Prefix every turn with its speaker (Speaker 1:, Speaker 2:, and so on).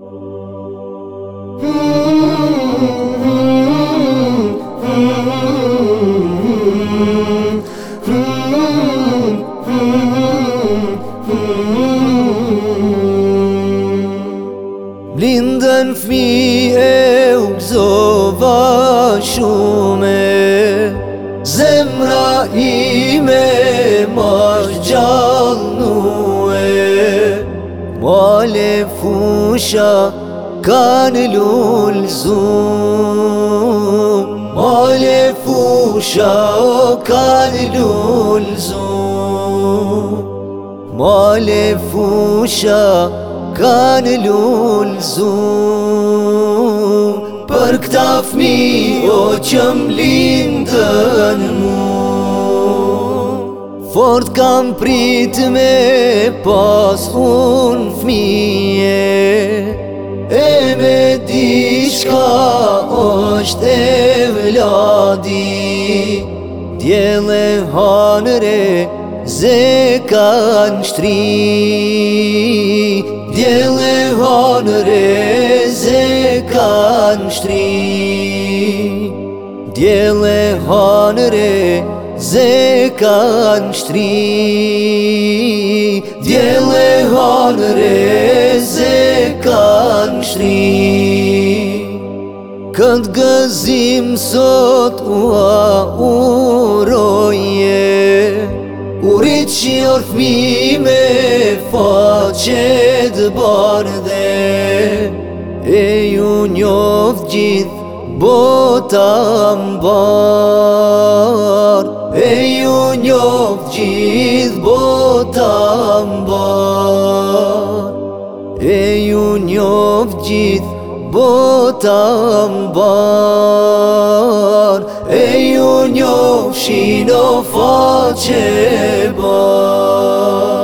Speaker 1: Muzikë Blindën fmi e u gzova shume Zemra ime me margja Mole fusha kanë lullë zunë Mole fusha o kanë lullë Mole fusha kanë lullë Për këta fmi o që më lindë Fort kam prit me pas unë fmije E me di shka është e vladi Djele hanëre ze kanë shtri Djele hanëre ze kanë shtri Djele hanëre ze kanë shtri Zekan kanë shtri Djele honë re se shtri Këtë gëzim sot ua uroje Urit që orfmi me faqet bërde E ju njovë gjithë botë ambarë të mbar E ju njof gjithë bota mbar E ju njof shino faqe bar